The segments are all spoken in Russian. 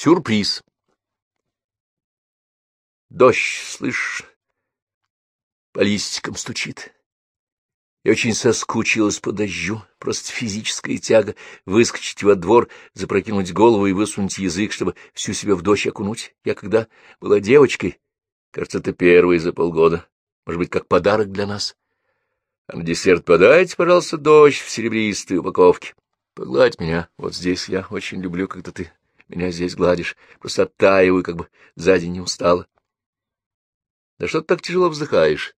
Сюрприз. Дождь, слышь, по листикам стучит. Я очень соскучилась по дождю, просто физическая тяга выскочить во двор, запрокинуть голову и высунуть язык, чтобы всю себя в дождь окунуть. Я когда была девочкой, кажется, это первый за полгода, может быть, как подарок для нас. А на десерт подайте, пожалуйста, дождь в серебристой упаковке. Погладь меня вот здесь, я очень люблю, когда ты меня здесь гладишь, просто оттаиваю, как бы за день не устала. Да что ты так тяжело вздыхаешь?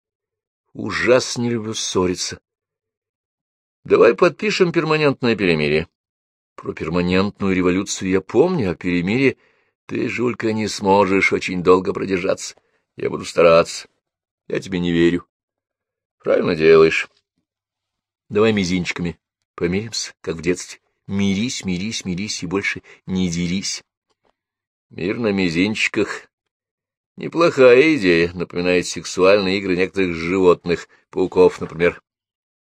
Ужасно не люблю ссориться. Давай подпишем перманентное перемирие. Про перманентную революцию я помню, а перемирие ты, Жулька, не сможешь очень долго продержаться. Я буду стараться. Я тебе не верю. Правильно делаешь. Давай мизинчиками помиримся, как в детстве. Мирись, мирись, мирись и больше не дерись. Мир на мизинчиках Неплохая идея, напоминает сексуальные игры некоторых животных, пауков, например.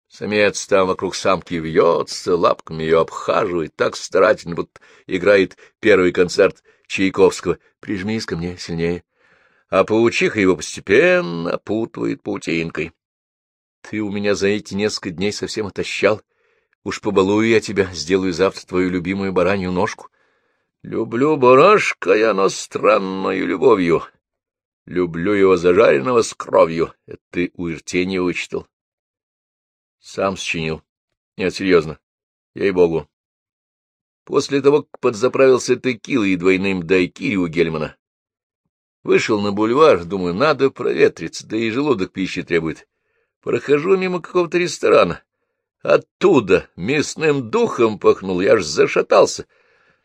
Самец там вокруг самки вьется, лапками ее обхаживает, так старательно, будто играет первый концерт Чайковского. Прижмись ко мне сильнее. А паучиха его постепенно путывает паутинкой. Ты у меня за эти несколько дней совсем отощал. Уж побалую я тебя, сделаю завтра твою любимую баранью ножку. Люблю барашка я, но странною любовью. Люблю его зажаренного с кровью. Это ты у Иртения вычитал. Сам сочинил. Нет, серьезно. Ей-богу. После того, как подзаправился текилой и двойным дайкири у Гельмана, вышел на бульвар, думаю, надо проветриться, да и желудок пищи требует. Прохожу мимо какого-то ресторана. Оттуда мясным духом пахнул, я аж зашатался.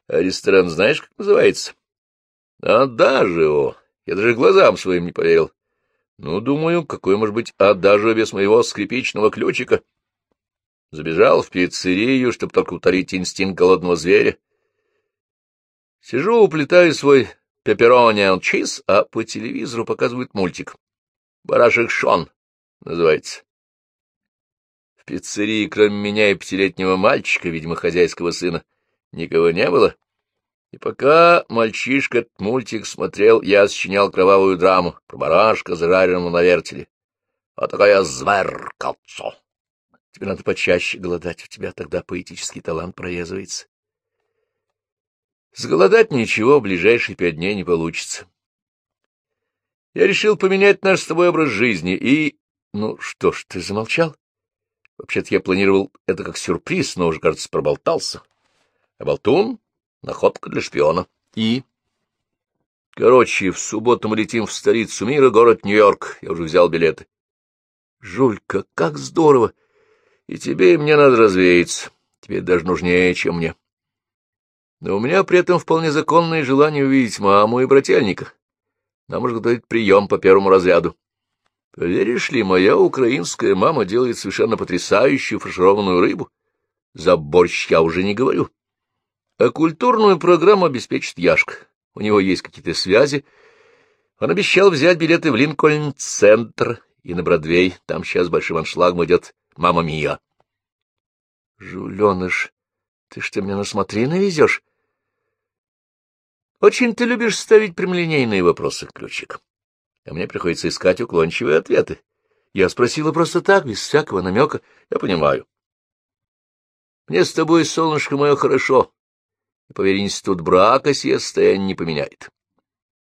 А ресторан знаешь, как называется? А даже о. Я даже глазам своим не поверил. Ну, думаю, какой может быть адажио без моего скрипичного ключика? Забежал в пиццерию, чтобы только утолить инстинкт голодного зверя. Сижу, уплетаю свой пепперони чиз, а по телевизору показывают мультик. «Барашек Шон» называется. Пиццерии, кроме меня и пятилетнего мальчика, видимо, хозяйского сына, никого не было. И пока мальчишка этот мультик смотрел, я сочинял кровавую драму про барашка, зажаренного на вертеле. А такая зверкальцо! Тебе надо почаще голодать, у тебя тогда поэтический талант прорезывается. Сголодать ничего в ближайшие пять дней не получится. Я решил поменять наш с тобой образ жизни и... Ну что ж, ты замолчал? Вообще-то я планировал это как сюрприз, но уже, кажется, проболтался. А болтун Находка для шпиона. И... Короче, в субботу мы летим в столицу мира, город Нью-Йорк. Я уже взял билеты. Жулька, как здорово! И тебе, и мне надо развеяться. Тебе даже нужнее, чем мне. Но у меня при этом вполне законное желание увидеть маму и брательника. Нам уже готовить прием по первому разряду. Поверишь ли, моя украинская мама делает совершенно потрясающую фаршированную рыбу. За борщ я уже не говорю. А культурную программу обеспечит Яшка. У него есть какие-то связи. Он обещал взять билеты в Линкольн-центр и на Бродвей. Там сейчас большим аншлагом идет «Мама Мия». Жуленыш, ты что, меня на смотрины везешь? Очень ты любишь ставить прямолинейные вопросы, Ключик. А мне приходится искать уклончивые ответы. Я спросила просто так, без всякого намека. Я понимаю. Мне с тобой, солнышко мое, хорошо. И, поверь, институт брака сие состояние не поменяет.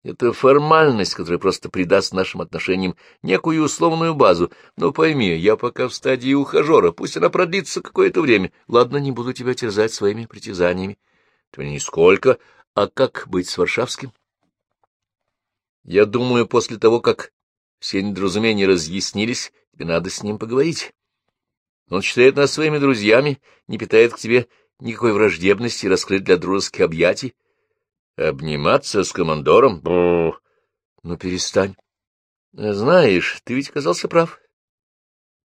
Это формальность, которая просто придаст нашим отношениям некую условную базу. Но пойми, я пока в стадии ухажера, пусть она продлится какое-то время. Ладно, не буду тебя терзать своими притязаниями. Ты нисколько. А как быть с Варшавским? Я думаю, после того, как все недоразумения разъяснились, тебе надо с ним поговорить. Он считает нас своими друзьями, не питает к тебе никакой враждебности раскрыть для дружеских объятий. Обниматься с командором? Бу! Ну, перестань. Знаешь, ты ведь оказался прав.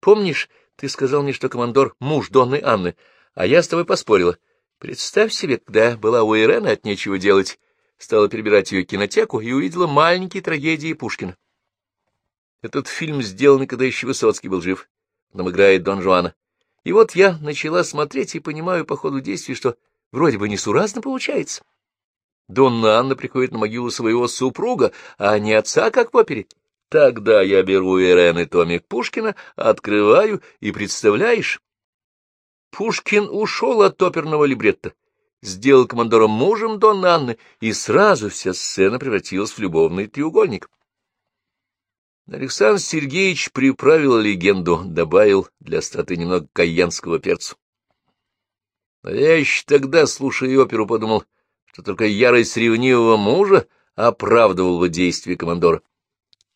Помнишь, ты сказал мне, что командор — муж Донны Анны, а я с тобой поспорила. Представь себе, когда была у Ирены от нечего делать, стала перебирать ее кинотеку и увидела маленькие трагедии Пушкина. Этот фильм сделан, когда еще Высоцкий был жив. Нам играет Дон Жуана. И вот я начала смотреть и понимаю по ходу действий, что вроде бы несуразно получается. Донна Анна приходит на могилу своего супруга, а не отца, как в опере. Тогда я беру Ирен и томик Пушкина, открываю, и представляешь, Пушкин ушел от оперного либретто, сделал командором мужем Донны Анны, и сразу вся сцена превратилась в любовный треугольник. Александр Сергеевич приправил легенду, добавил для остроты немного каянского перцу. Но я еще тогда, слушая оперу, подумал, что только ярость ревнивого мужа оправдывал бы действия командора.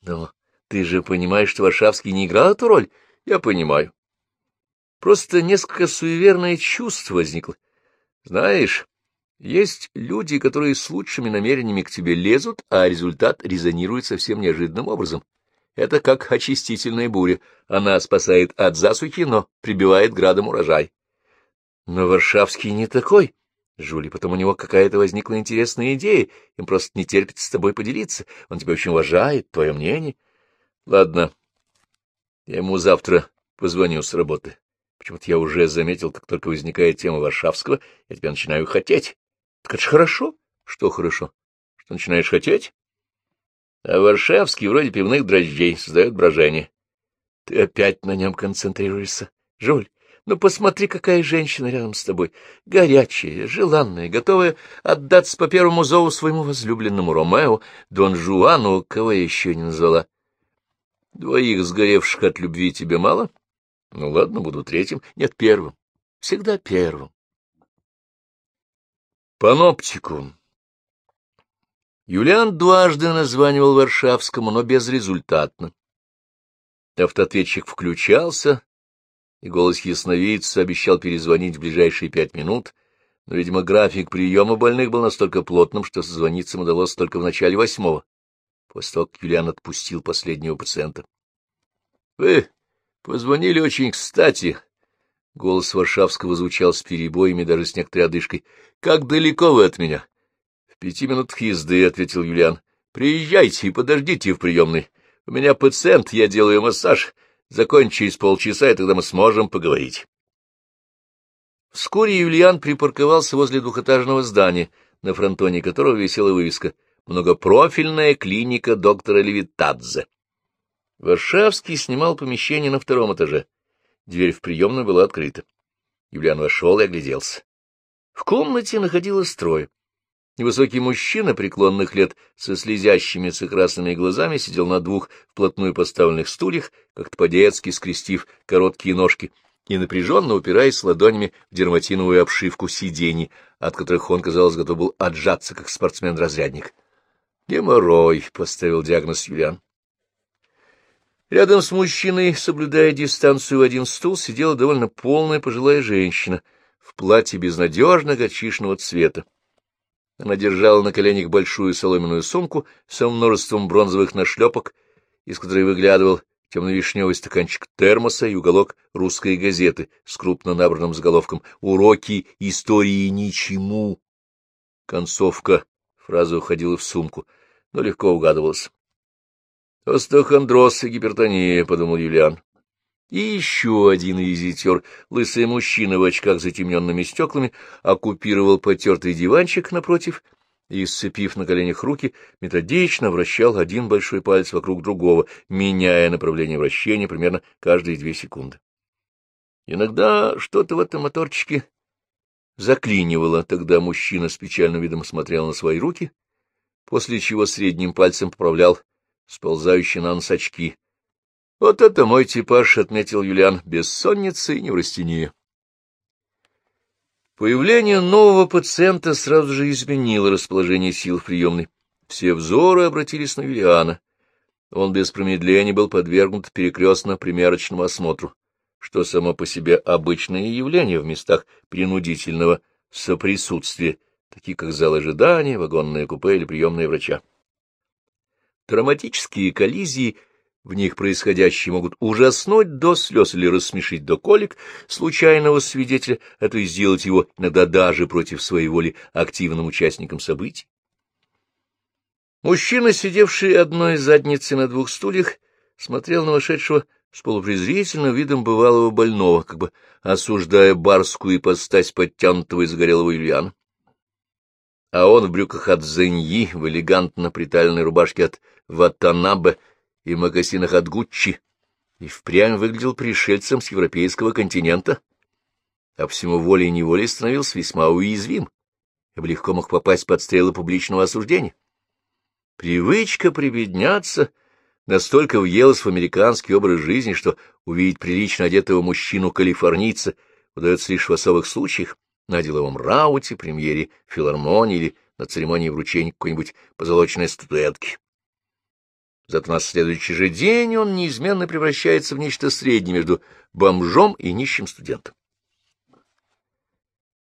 Но ты же понимаешь, что Варшавский не играл эту роль? Я понимаю. Просто несколько суеверное чувство возникло. Знаешь, есть люди, которые с лучшими намерениями к тебе лезут, а результат резонирует совсем неожиданным образом. Это как очистительная буря. Она спасает от засухи, но прибивает градом урожай. Но Варшавский не такой. Жули, потом у него какая-то возникла интересная идея, им просто не терпит с тобой поделиться. Он тебя очень уважает, твое мнение. Ладно, я ему завтра позвоню с работы. Почему-то я уже заметил, как только возникает тема Варшавского, я тебя начинаю хотеть. Так это ж хорошо. Что хорошо? Что начинаешь хотеть? А Варшавский вроде пивных дрожжей создает брожение. Ты опять на нем концентрируешься. Жуль, ну посмотри, какая женщина рядом с тобой. Горячая, желанная, готовая отдаться по первому зову своему возлюбленному Ромео, Дон Жуану, кого я еще не назвала. Двоих сгоревших от любви тебе мало? — ну ладно, буду третьим. Нет, первым. Всегда первым. Паноптикум. Юлиан дважды названивал Варшавскому, но безрезультатно. Автоответчик включался, и голос ясновидца обещал перезвонить в ближайшие пять минут, но, видимо, график приема больных был настолько плотным, что созвониться ему удалось только в начале восьмого, после того, как Юлиан отпустил последнего пациента. — Вы Позвонили очень кстати. Голос Варшавского звучал с перебоями, даже с некоторой одышкой. — Как далеко вы от меня? — В пяти минутах езды, — ответил Юлиан. — Приезжайте и подождите в приемной. У меня пациент, я делаю массаж. Закончу через полчаса, и тогда мы сможем поговорить. Вскоре Юлиан припарковался возле двухэтажного здания, на фронтоне которого висела вывеска «Многопрофильная клиника доктора Левитадзе». Варшавский снимал помещение на втором этаже. Дверь в приемную была открыта. Юлиан вошел и огляделся. В комнате находилось трое. Невысокий мужчина преклонных лет со слезящимися красными глазами сидел на двух вплотную поставленных стульях, как-то по-детски скрестив короткие ножки и напряженно упираясь ладонями в дерматиновую обшивку сидений, от которых он, казалось, готов был отжаться, как спортсмен-разрядник. «Геморрой», — поставил диагноз Юлиан. Рядом с мужчиной, соблюдая дистанцию в один стул, сидела довольно полная пожилая женщина в платье безнадежно горчичного цвета. Она держала на коленях большую соломенную сумку со множеством бронзовых нашлепок, из которой выглядывал темно-вишневый стаканчик термоса и уголок русской газеты с крупно набранным заголовком «Уроки истории ничему». Концовка фразы уходила в сумку, но легко угадывалась. «Остеохондроз и гипертония», — подумал Юлиан. И еще один визитер, лысый мужчина в очках с затемненными стеклами, оккупировал потертый диванчик напротив и, сцепив на коленях руки, методично вращал один большой палец вокруг другого, меняя направление вращения примерно каждые две секунды. Иногда что-то в этом моторчике заклинивало, тогда мужчина с печальным видом смотрел на свои руки, после чего средним пальцем поправлял сползающие на нос очки. — Вот это мой типаж, — отметил Юлиан, — бессонница и неврастения. Появление нового пациента сразу же изменило расположение сил в приемной. Все взоры обратились на Юлиана. Он без промедления был подвергнут перекрестно-примерочному осмотру, что само по себе обычное явление в местах принудительного соприсутствия, такие как зал ожидания, вагонное купе или приемная врача. Травматические коллизии, в них происходящие, могут ужаснуть до слез или рассмешить до колик случайного свидетеля, а то и сделать его иногда даже против своей воли активным участником событий. Мужчина, сидевший одной задницей на двух стульях, смотрел на вошедшего с полупрезрительным видом бывалого больного, как бы осуждая барскую ипостась подтянутого и загорелого Ильяна. А он в брюках от Зеньи, в элегантно приталенной рубашке от Ватанабе и мокасинах от Гуччи, и впрямь выглядел пришельцем с европейского континента, а всему волей-неволей становился весьма уязвим, ибо легко мог попасть под стрелы публичного осуждения. Привычка прибедняться настолько въелась в американский образ жизни, что увидеть прилично одетого мужчину-калифорнийца удается лишь в особых случаях, на деловом рауте, премьере филармонии или на церемонии вручения какой-нибудь позолоченной статуэтки. Зато на следующий же день он неизменно превращается в нечто среднее между бомжом и нищим студентом.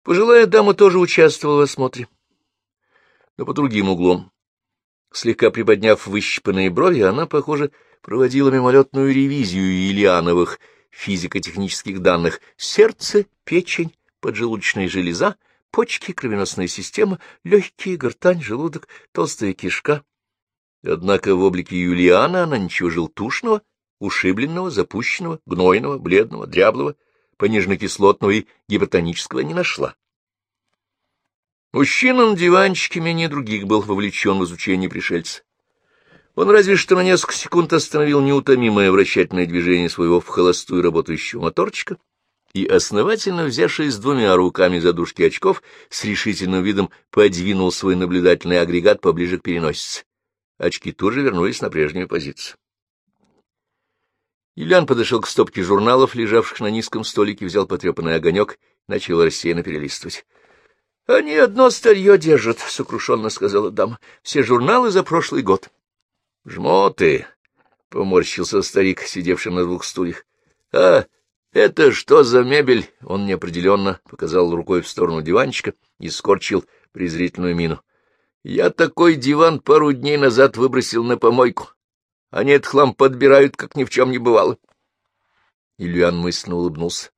Пожилая дама тоже участвовала в осмотре, но по другим углом. Слегка приподняв выщипанные брови, она, похоже, проводила мимолетную ревизию Ильяновых физико-технических данных сердце, печень, поджелудочная железа, почки, кровеносная система, легкие, гортань, желудок, толстая кишка. Однако в облике Юлиана она ничего желтушного, ушибленного, запущенного, гнойного, бледного, дряблого, пониженно-кислотного и гипертонического не нашла. Мужчина на диванчике менее других был вовлечен в изучение пришельца. Он разве что на несколько секунд остановил неутомимое вращательное движение своего в холостую работающего моторчика и, основательно взявшись двумя руками за дужки очков, с решительным видом подвинул свой наблюдательный агрегат поближе к переносице. Очки тоже вернулись на прежнюю позицию. Юлиан подошел к стопке журналов, лежавших на низком столике, взял потрепанный огонек начал рассеянно перелистывать. — Они одно старье держат, — сокрушенно сказала дама. — Все журналы за прошлый год. — Жмоты! — поморщился старик, сидевший на двух стульях. — А это что за мебель? Он неопределенно показал рукой в сторону диванчика и скорчил презрительную мину. — Я такой диван пару дней назад выбросил на помойку. Они этот хлам подбирают, как ни в чем не бывало. Ильян мысленно улыбнулся.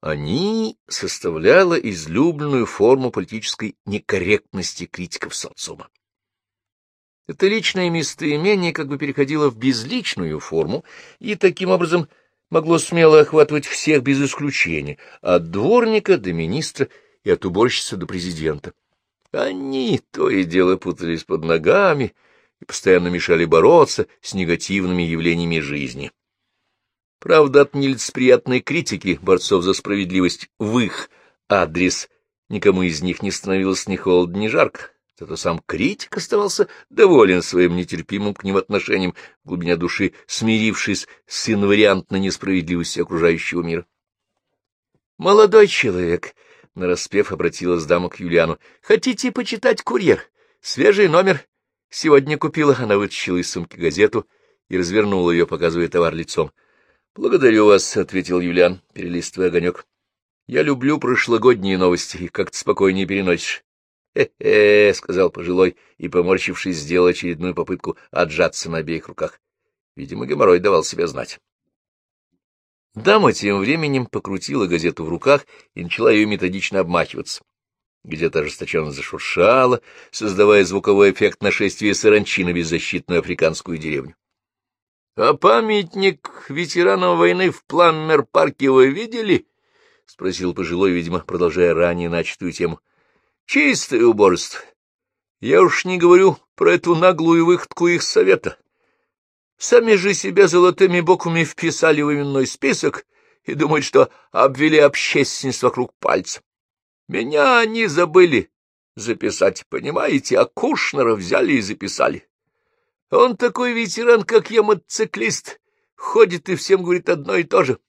Они составляла излюбленную форму политической некорректности критиков социума. Это личное местоимение как бы переходило в безличную форму и таким образом могло смело охватывать всех без исключения, от дворника до министра и от уборщицы до президента. Они то и дело путались под ногами, и постоянно мешали бороться с негативными явлениями жизни. Правда, от нелицеприятной критики борцов за справедливость в их адрес никому из них не становилось ни холодно, ни жарко. Зато сам критик оставался доволен своим нетерпимым к ним отношением, в глубине души смирившись с инвариантной несправедливостью окружающего мира. «Молодой человек», — нараспев обратилась дама к Юлиану, — «хотите почитать «Курьер»? Свежий номер Сегодня купила, она вытащила из сумки газету и развернула ее, показывая товар лицом. — Благодарю вас, — ответил Юлиан, перелистывая огонек. — Я люблю прошлогодние новости, их как-то спокойнее переносишь. «Хе — сказал пожилой и, поморщившись, сделал очередную попытку отжаться на обеих руках. Видимо, геморрой давал себя знать. Дама тем временем покрутила газету в руках и начала ее методично обмахиваться где-то ожесточенно зашуршало, создавая звуковой эффект нашествия саранчи на беззащитную африканскую деревню. — А памятник ветеранам войны в Пламмер-парке вы видели? — спросил пожилой, видимо, продолжая ранее начатую тему. — Чистое уборство. Я уж не говорю про эту наглую выходку их совета. Сами же себя золотыми буквами вписали в именной список и думают, что обвели общественность вокруг пальца. Меня они забыли записать, понимаете, а Кушнера взяли и записали. Он такой ветеран, как я, мотоциклист, ходит и всем говорит одно и то же.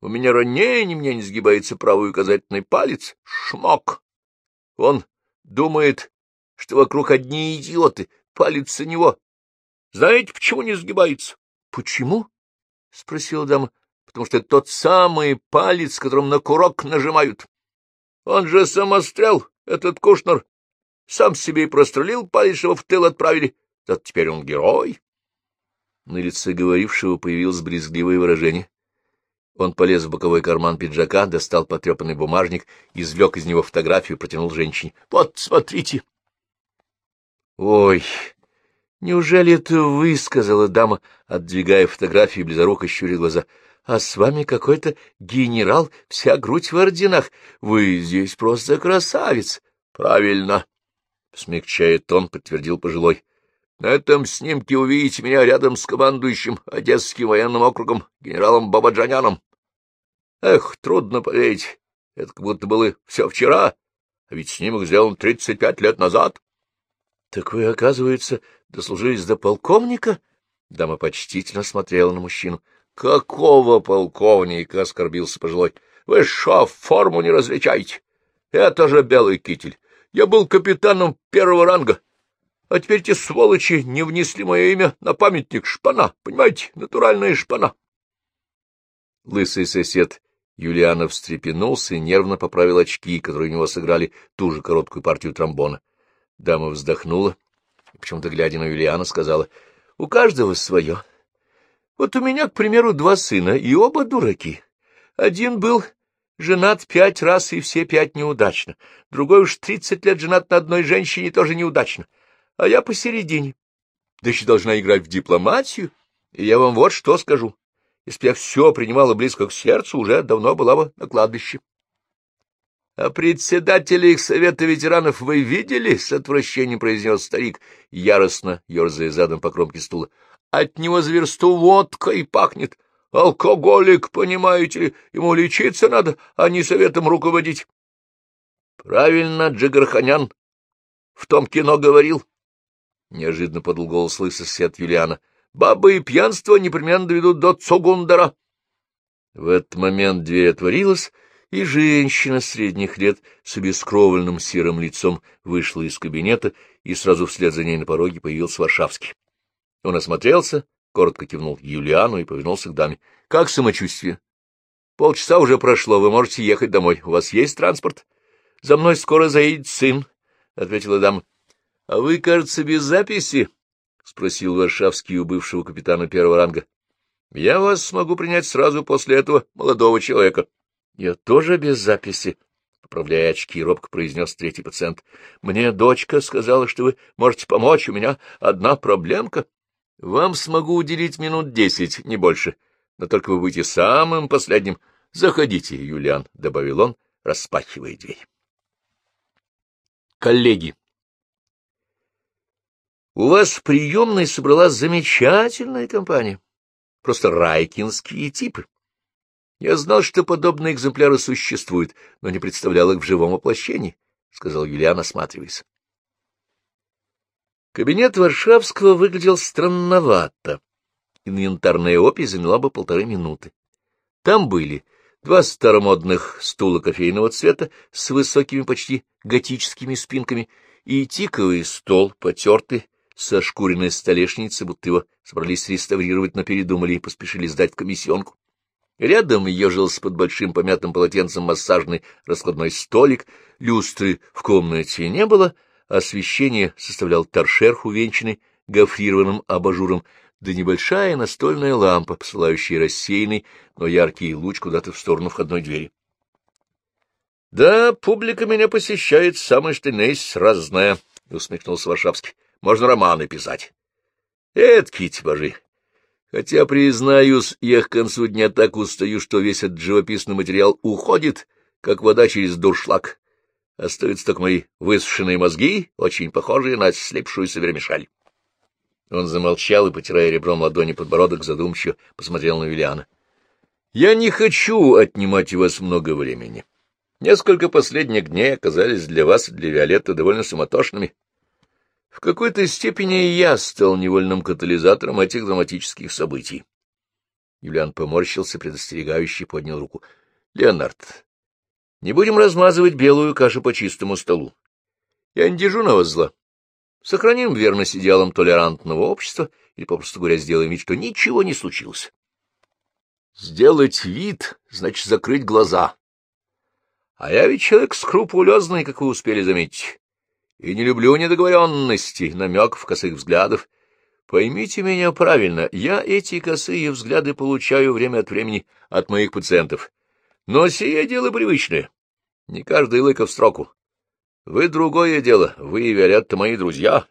У меня ранее мне не сгибается правый указательный палец. Шмок. Он думает, что вокруг одни идиоты, палец у него. Знаете, почему не сгибается? — Почему? — спросила дама. — Потому что это тот самый палец, которым на курок нажимают. Он же самострел, этот Кушнер. Сам себе и прострелил, палец его в тыл отправили. Зато теперь он герой. На лице говорившего появилось брезгливое выражение. Он полез в боковой карман пиджака, достал потрепанный бумажник, извлек из него фотографию и протянул женщине. — Вот, смотрите. — Ой, неужели это вы? — сказала дама, отдвигая фотографию, близоруко щуря глаза а с вами какой-то генерал, вся грудь в орденах. Вы здесь просто красавец. Правильно. — смягчая тон, подтвердил пожилой. — На этом снимке увидите меня рядом с командующим Одесским военным округом генералом Бабаджаняном. Эх, трудно поверить, это как будто было все вчера, а ведь снимок сделан тридцать пять лет назад. — Так вы, оказывается, дослужились до полковника? Дама почтительно смотрела на мужчину. — Какого полковника? — оскорбился пожилой. — Вы шо, форму не различаете? Это же белый китель. Я был капитаном первого ранга. А теперь эти сволочи не внесли мое имя на памятник шпана, понимаете, натуральная шпана. Лысый сосед Юлианов встрепенулся и нервно поправил очки, которые у него сыграли ту же короткую партию тромбона. Дама вздохнула и, почему-то глядя на Юлиана, сказала, — У каждого свое. Вот у меня, к примеру, два сына, и оба дураки. Один был Женат пять раз, и все пять неудачно. Другой уж тридцать лет женат на одной женщине, тоже неудачно. А я посередине. Да еще должна играть в дипломатию. И я вам вот что скажу. Если бы я все принимала близко к сердцу, уже давно была бы на кладбище. — А председателя их совета ветеранов вы видели? — с отвращением произнес старик, яростно ерзая задом по кромке стула. — От него зверсту водкой пахнет. Алкоголик, понимаете ли, ему лечиться надо, а не советом руководить. Правильно Джигарханян в том кино говорил. Неожиданно подал голос лысый сосед Юлиана. Бабы и пьянство непременно доведут до Цугундара. В этот момент дверь отворилась, и женщина средних лет с обескровленным серым лицом вышла из кабинета, и сразу вслед за ней на пороге появился Варшавский. Он осмотрелся, коротко кивнул Юлиану и повернулся к даме. — Как самочувствие? — Полчаса уже прошло, вы можете ехать домой. У вас есть транспорт? — За мной скоро заедет сын, — ответила дама. — А вы, кажется, без записи? — спросил Варшавский у бывшего капитана первого ранга. — Я вас смогу принять сразу после этого молодого человека. — Я тоже без записи, — поправляя очки, робко произнес третий пациент. — Мне дочка сказала, что вы можете помочь, у меня одна проблемка. — вам смогу уделить минут десять, не больше, но только вы будете самым последним. Заходите, Юлиан, — добавил он, распахивая дверь. Коллеги. У вас в приемной собралась замечательная компания. Просто райкинские типы. Я знал, что подобные экземпляры существуют, но не представлял их в живом воплощении, — сказал Юлиан, осматриваясь. Кабинет Варшавского выглядел странновато. Инвентарная опись заняла бы полторы минуты. Там были два старомодных стула кофейного цвета с высокими почти готическими спинками и тиковый стол, потертый, со шкуренной столешницей, будто его собрались реставрировать, но передумали и поспешили сдать в комиссионку. Рядом ежился под большим помятым полотенцем массажный раскладной столик, люстры в комнате не было, Освещение составлял торшер, увенчанный гофрированным абажуром, да небольшая настольная лампа, посылающая рассеянный, но яркий луч куда-то в сторону входной двери. — Да, публика меня посещает, самый что разная, — усмехнулся Варшавский. — Можно романы писать. — Эдкий типажи. Хотя, признаюсь, я к концу дня так устаю, что весь этот живописный материал уходит, как вода через дуршлаг. Остаются только мои высушенные мозги, очень похожие на слепшуюся вермишаль. Он замолчал и, потирая ребром ладони подбородок, задумчиво посмотрел на Виллиана. — Я не хочу отнимать у вас много времени. Несколько последних дней оказались для вас и для Виолетты довольно суматошными. В какой-то степени я стал невольным катализатором этих драматических событий. Юлиан поморщился, предостерегающий поднял руку. — Леонард, не будем размазывать белую кашу по чистому столу. Я не держу на вас зла. Сохраним верность идеалам толерантного общества или, попросту говоря, сделаем вид, что ничего не случилось. Сделать вид — значит закрыть глаза. А я ведь человек скрупулезный, как вы успели заметить, и не люблю недоговоренностей, намеков, косых взглядов. Поймите меня правильно, я эти косые взгляды получаю время от времени от моих пациентов. Но сие дело привычное. Не каждый лыков в строку. Вы другое дело, вы, Виолетта, мои друзья.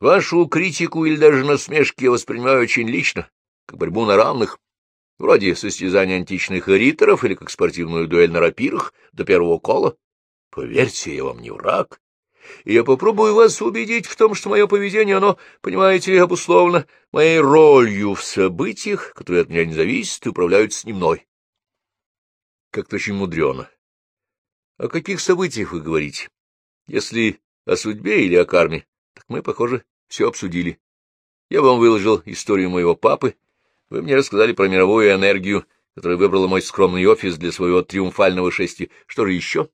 Вашу критику или даже насмешки я воспринимаю очень лично, как борьбу на равных, вроде состязания античных риторов или как спортивную дуэль на рапирах до первого кола. Поверьте, я вам не враг. И я попробую вас убедить в том, что мое поведение, оно, понимаете, обусловлено моей ролью в событиях, которые от меня не зависят и управляются не мной. Как-то очень мудрено. О каких событиях вы говорите? Если о судьбе или о карме, так мы, похоже, все обсудили. Я вам выложил историю моего папы, вы мне рассказали про мировую энергию, которая выбрала мой скромный офис для своего триумфального шествия. Что же еще?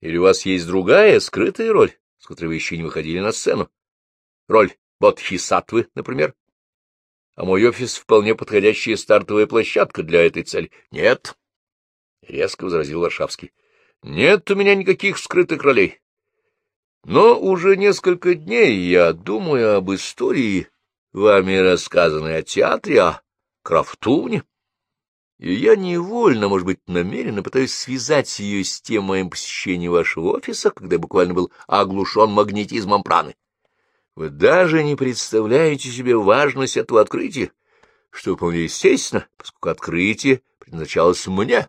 Или у вас есть другая, скрытая роль, с которой вы еще не выходили на сцену? Роль Бодхисаттвы, например? А мой офис — вполне подходящая стартовая площадка для этой цели. Нет, — резко возразил Варшавский. — Нет у меня никаких скрытых ролей. Но уже несколько дней я думаю об истории, вами рассказанной о театре, о Крафтуне. И я невольно, может быть, намеренно пытаюсь связать ее с тем моим посещением вашего офиса, когда я буквально был оглушен магнетизмом праны. Вы даже не представляете себе важность этого открытия, что вполне естественно, поскольку открытие предназначалось мне.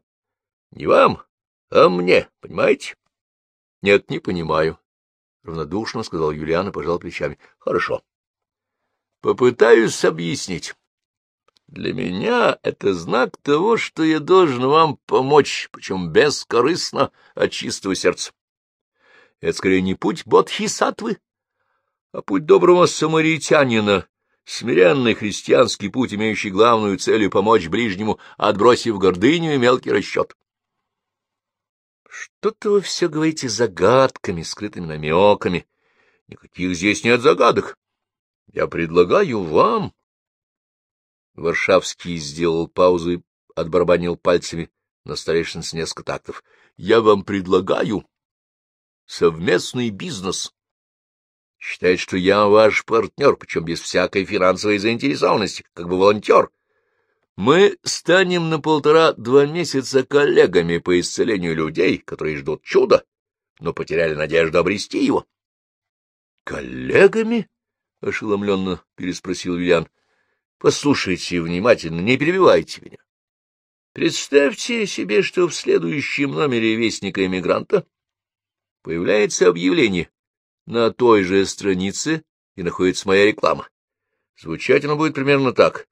Не вам, а мне, понимаете? — Нет, не понимаю. — равнодушно сказал Юлиан и пожал плечами. — Хорошо. — Попытаюсь объяснить. Для меня это знак того, что я должен вам помочь, причем бескорыстно от чистого сердца. Это скорее не путь бодхисаттвы, а путь доброго самаритянина, смиренный христианский путь, имеющий главную целью помочь ближнему, отбросив гордыню и мелкий расчет. Что-то вы все говорите загадками, скрытыми намеками. Никаких здесь нет загадок. Я предлагаю вам Варшавский сделал паузу и отбарабанил пальцами на столешнице несколько тактов. — Я вам предлагаю совместный бизнес. Считает, что я ваш партнер, причем без всякой финансовой заинтересованности, как бы волонтер. Мы станем на полтора-два месяца коллегами по исцелению людей, которые ждут чуда, но потеряли надежду обрести его. — Коллегами? — ошеломленно переспросил Вильян. Послушайте внимательно, не перебивайте меня. Представьте себе, что в следующем номере Вестника эмигранта появляется объявление на той же странице, и находится моя реклама. Звучать оно будет примерно так.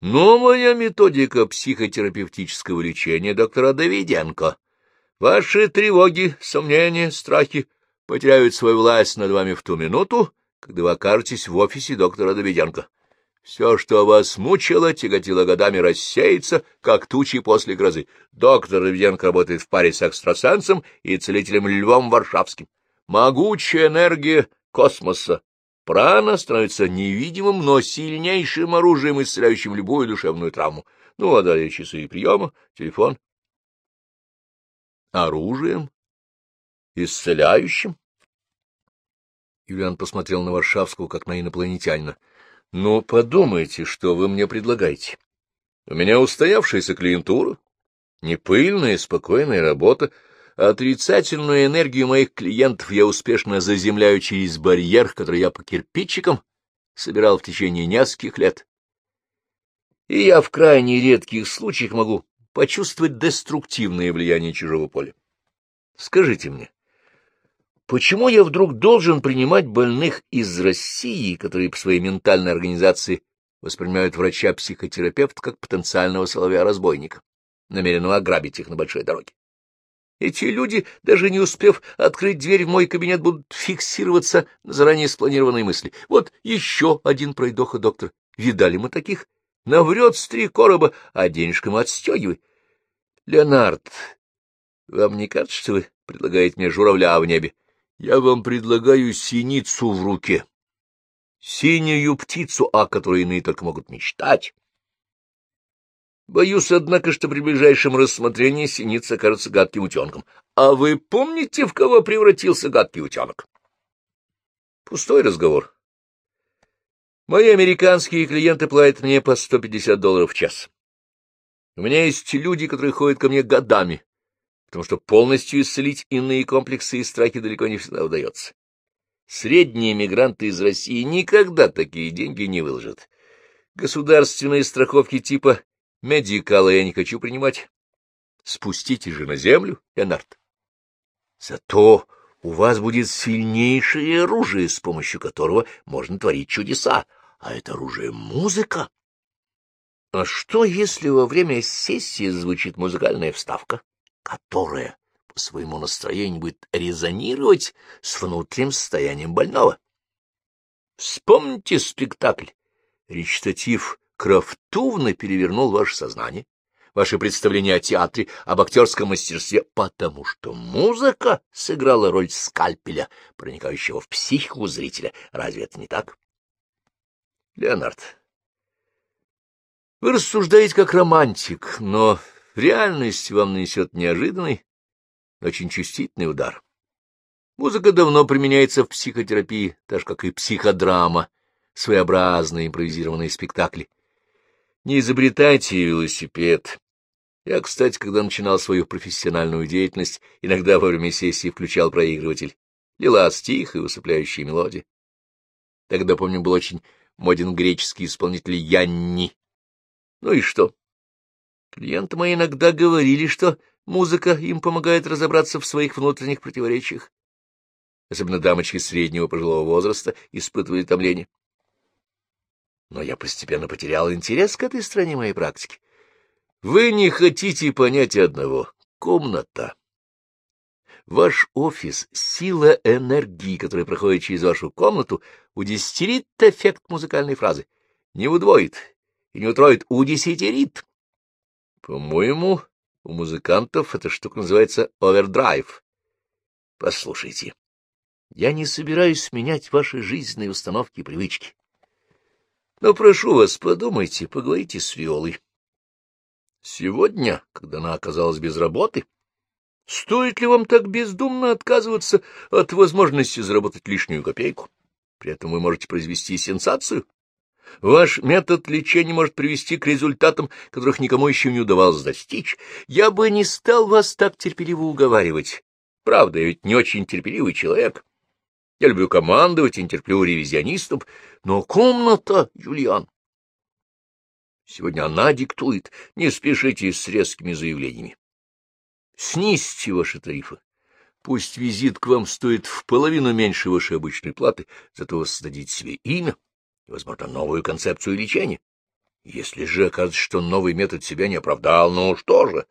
Новая методика психотерапевтического лечения доктора Давиденко. Ваши тревоги, сомнения, страхи потеряют свою власть над вами в ту минуту, когда вы окажетесь в офисе доктора Давиденко. Все, что вас мучило, тяготило годами, рассеется, как тучи после грозы. Доктор Ивьенко работает в паре с экстрасенсом и целителем Львом Варшавским. Могучая энергия космоса. Прана становится невидимым, но сильнейшим оружием, исцеляющим любую душевную травму. Ну, а далее часы приема, телефон. Оружием? Исцеляющим? Юлиан посмотрел на Варшавского, как на инопланетянина. Ну, подумайте, что вы мне предлагаете. У меня устоявшаяся клиентура, непыльная, спокойная работа. Отрицательную энергию моих клиентов я успешно заземляю через барьер, который я по кирпичикам собирал в течение нескольких лет. И я в крайне редких случаях могу почувствовать деструктивное влияние чужого поля. Скажите мне, Почему я вдруг должен принимать больных из России, которые по своей ментальной организации воспринимают врача-психотерапевта как потенциального соловья-разбойника, намеренного ограбить их на большой дороге? Эти люди, даже не успев открыть дверь в мой кабинет, будут фиксироваться на заранее спланированной мысли. Вот еще один пройдоха, доктор. Видали мы таких? Наврет с три короба, а денежкам отстегивай. Леонард, вам не кажется, что вы предлагаете мне журавля в небе? Я вам предлагаю синицу в руке. Синюю птицу, о которой иные только могут мечтать. Боюсь, однако, что при ближайшем рассмотрении синица кажется гадким утенком. А вы помните, в кого превратился гадкий утенок? Пустой разговор. Мои американские клиенты платят мне по 150 долларов в час. У меня есть люди, которые ходят ко мне годами, потому что полностью исцелить иные комплексы и страхи далеко не всегда удается. Средние мигранты из России никогда такие деньги не выложат. Государственные страховки типа медикала я не хочу принимать. Спустите же на землю, Леонард. Зато у вас будет сильнейшее оружие, с помощью которого можно творить чудеса, а это оружие — музыка. А что, если во время сессии звучит музыкальная вставка, которая по своему настроению будет резонировать с внутренним состоянием больного? Вспомните спектакль. Речитатив крафтовно перевернул ваше сознание, ваше представление о театре, об актерском мастерстве, потому что музыка сыграла роль скальпеля, проникающего в психику зрителя. Разве это не так? Леонард, вы рассуждаете как романтик, но реальность вам нанесет неожиданный, очень чувствительный удар. Музыка давно применяется в психотерапии, так же, как и психодрама, своеобразные импровизированные спектакли. Не изобретайте велосипед. Я, кстати, когда начинал свою профессиональную деятельность, иногда во время сессии включал проигрыватель. Лилась тихая, усыпляющая мелодия. Тогда, помню, был очень моден греческий исполнитель Янни. Ну и что? Клиенты мои иногда говорили, что музыка им помогает разобраться в своих внутренних противоречиях. Особенно дамочки среднего пожилого возраста испытывали томление но я постепенно потерял интерес к этой стороне моей практики. Вы не хотите понять одного — комната. Ваш офис, сила энергии, которая проходит через вашу комнату, удесятерит эффект музыкальной фразы. Не удвоит и не утроит, удесятерит. По-моему, у музыкантов эта штука называется овердрайв. Послушайте, я не собираюсь менять ваши жизненные установки и привычки. Но прошу вас, подумайте, поговорите с Виолой. Сегодня, когда она оказалась без работы, стоит ли вам так бездумно отказываться от возможности заработать лишнюю копейку? При этом вы можете произвести сенсацию. Ваш метод лечения может привести к результатам, которых никому еще не удавалось достичь. Я бы не стал вас так терпеливо уговаривать. Правда, я ведь не очень терпеливый человек. Я люблю командовать и не терплю ревизионистов, но комната, Юлиан... Сегодня она диктует, не спешите с резкими заявлениями. Снизьте ваши тарифы. Пусть визит к вам стоит в половину меньше вашей обычной платы, зато вы создадите себе имя возможно, новую концепцию лечения. Если же окажется, что новый метод себя не оправдал, ну что же?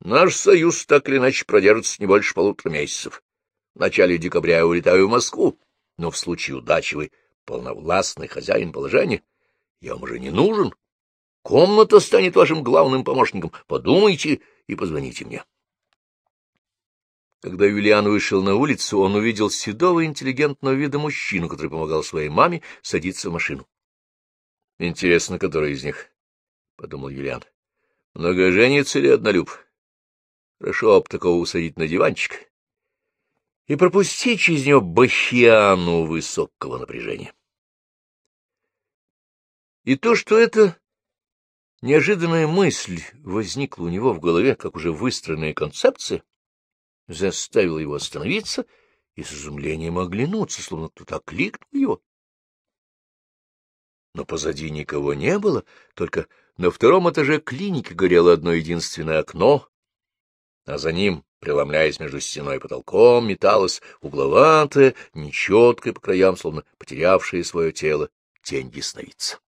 Наш союз так или иначе продержится не больше полутора месяцев. В начале декабря я улетаю в Москву, но в случае удачи вы полновластный хозяин положения. Я вам уже не нужен. Комната станет вашим главным помощником. Подумайте и позвоните мне. Когда Юлиан вышел на улицу, он увидел седого интеллигентного вида мужчину, который помогал своей маме садиться в машину. — Интересно, который из них? — подумал Юлиан. — Многоженец или однолюб? Хорошо об такого усадить на диванчик и пропустить через него бахиану высокого напряжения. И то, что эта неожиданная мысль возникла у него в голове, как уже выстроенная концепция, заставила его остановиться и с изумлением оглянуться, словно кто-то окликнул его. Но позади никого не было, только на втором этаже клиники горело одно единственное окно, а за ним преломляясь между стеной и потолком, металась угловатая, нечеткая по краям, словно потерявшая свое тело, тень ясновидца.